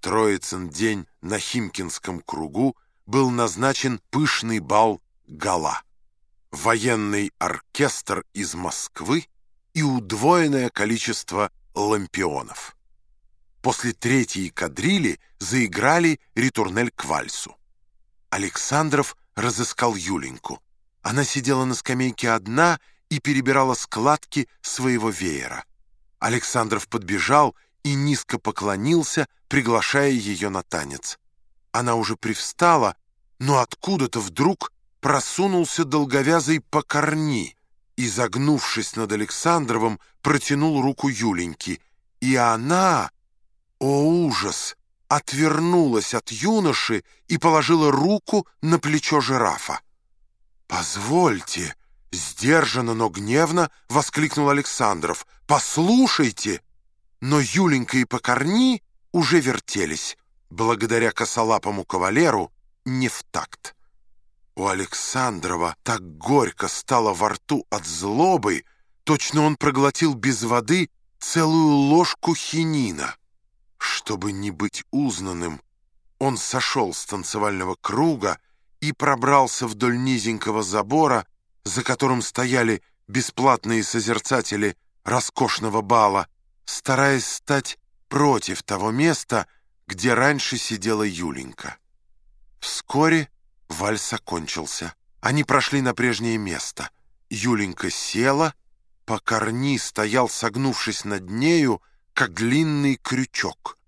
Троицын день на Химкинском кругу был назначен пышный бал «Гала». Военный оркестр из Москвы и удвоенное количество лампионов. После третьей кадрили заиграли ритурнель к вальсу. Александров разыскал Юленьку. Она сидела на скамейке одна и перебирала складки своего веера. Александров подбежал и низко поклонился, приглашая ее на танец. Она уже привстала, но откуда-то вдруг просунулся долговязый покорни и, загнувшись над Александровым, протянул руку Юленьки. И она, о ужас, отвернулась от юноши и положила руку на плечо жирафа. «Позвольте!» — сдержанно, но гневно воскликнул Александров. «Послушайте!» Но Юленька и Покорни уже вертелись, благодаря косолапому кавалеру, не в такт. У Александрова так горько стало во рту от злобы, точно он проглотил без воды целую ложку хинина. Чтобы не быть узнанным, он сошел с танцевального круга и пробрался вдоль низенького забора, за которым стояли бесплатные созерцатели роскошного бала, стараясь стать против того места, где раньше сидела Юленька. Вскоре вальс окончился. Они прошли на прежнее место. Юленька села, Покорни стоял, согнувшись над нею, как длинный крючок.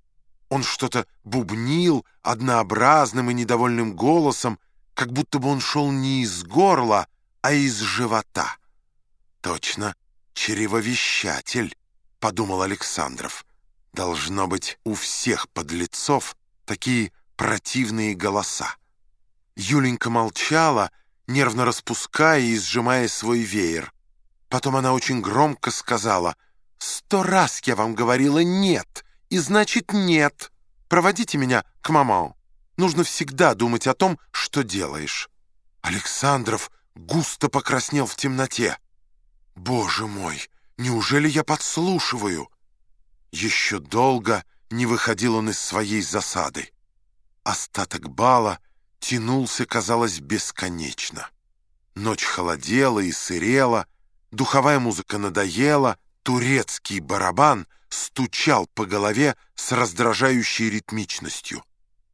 Он что-то бубнил однообразным и недовольным голосом, как будто бы он шел не из горла, а из живота. Точно, чревовещатель. — подумал Александров. «Должно быть, у всех подлецов такие противные голоса». Юленька молчала, нервно распуская и сжимая свой веер. Потом она очень громко сказала «Сто раз я вам говорила «нет», и значит «нет». Проводите меня к мамау. Нужно всегда думать о том, что делаешь». Александров густо покраснел в темноте. «Боже мой!» Неужели я подслушиваю? Еще долго не выходил он из своей засады. Остаток бала тянулся, казалось, бесконечно. Ночь холодела и сырела, духовая музыка надоела, турецкий барабан стучал по голове с раздражающей ритмичностью.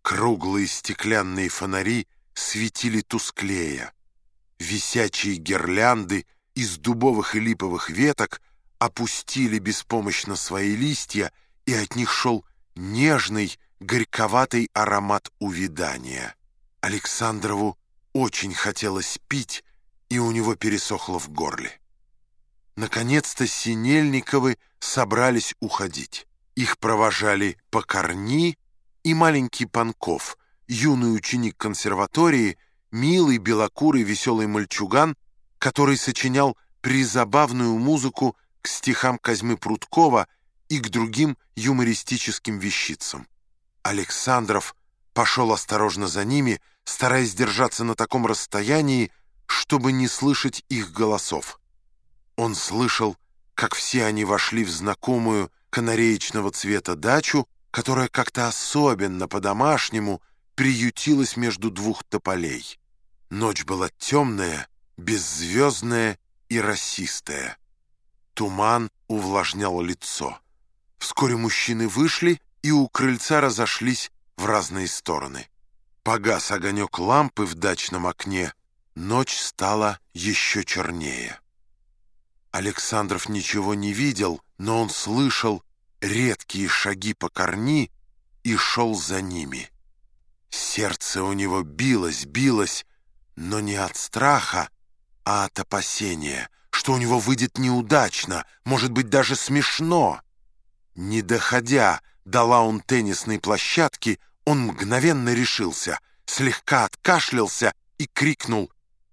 Круглые стеклянные фонари светили тусклее. Висячие гирлянды из дубовых и липовых веток опустили беспомощно свои листья, и от них шел нежный, горьковатый аромат увядания. Александрову очень хотелось пить, и у него пересохло в горле. Наконец-то Синельниковы собрались уходить. Их провожали Покорни и маленький Панков, юный ученик консерватории, милый, белокурый, веселый мальчуган, который сочинял призабавную музыку к стихам Козьмы Прудкова и к другим юмористическим вещицам. Александров пошел осторожно за ними, стараясь держаться на таком расстоянии, чтобы не слышать их голосов. Он слышал, как все они вошли в знакомую канареечного цвета дачу, которая как-то особенно по-домашнему приютилась между двух тополей. Ночь была темная, беззвездная и расистая. Туман увлажнял лицо. Вскоре мужчины вышли и у крыльца разошлись в разные стороны. Погас огонек лампы в дачном окне. Ночь стала еще чернее. Александров ничего не видел, но он слышал редкие шаги по корни и шел за ними. Сердце у него билось, билось, но не от страха, а от опасения — что у него выйдет неудачно, может быть, даже смешно. Не доходя до лаун-теннисной площадки, он мгновенно решился, слегка откашлялся и крикнул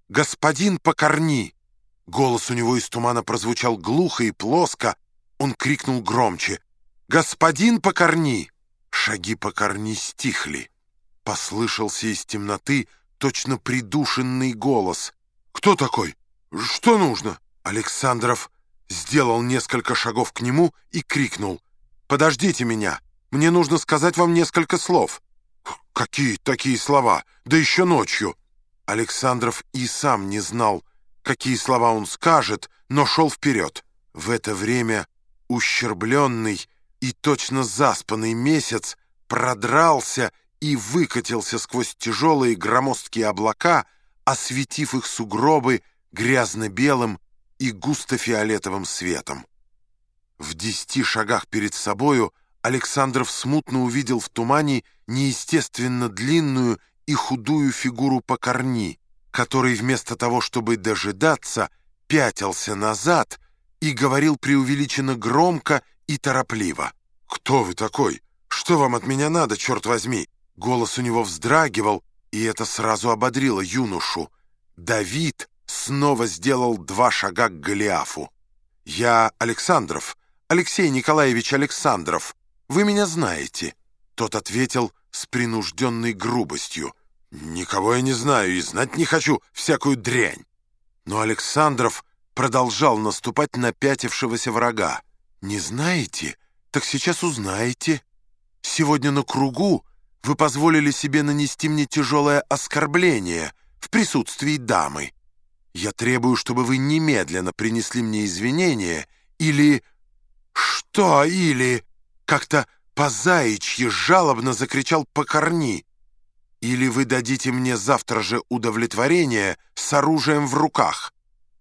«Господин Покорни!». Голос у него из тумана прозвучал глухо и плоско. Он крикнул громче «Господин Покорни!». Шаги Покорни стихли. Послышался из темноты точно придушенный голос. «Кто такой? Что нужно?» Александров сделал несколько шагов к нему и крикнул «Подождите меня! Мне нужно сказать вам несколько слов». «Какие такие слова? Да еще ночью!» Александров и сам не знал, какие слова он скажет, но шел вперед. В это время ущербленный и точно заспанный месяц продрался и выкатился сквозь тяжелые громоздкие облака, осветив их сугробы грязно-белым и густо-фиолетовым светом. В десяти шагах перед собою Александров смутно увидел в тумане неестественно длинную и худую фигуру Покорни, который вместо того, чтобы дожидаться, пятился назад и говорил преувеличенно громко и торопливо. «Кто вы такой? Что вам от меня надо, черт возьми?» Голос у него вздрагивал, и это сразу ободрило юношу. Давид снова сделал два шага к Голиафу. «Я Александров, Алексей Николаевич Александров. Вы меня знаете?» Тот ответил с принужденной грубостью. «Никого я не знаю и знать не хочу всякую дрянь». Но Александров продолжал наступать на пятившегося врага. «Не знаете? Так сейчас узнаете. Сегодня на кругу вы позволили себе нанести мне тяжелое оскорбление в присутствии дамы. Я требую, чтобы вы немедленно принесли мне извинения или... Что или... Как-то по-заячьи жалобно закричал «Покорни!» Или вы дадите мне завтра же удовлетворение с оружием в руках.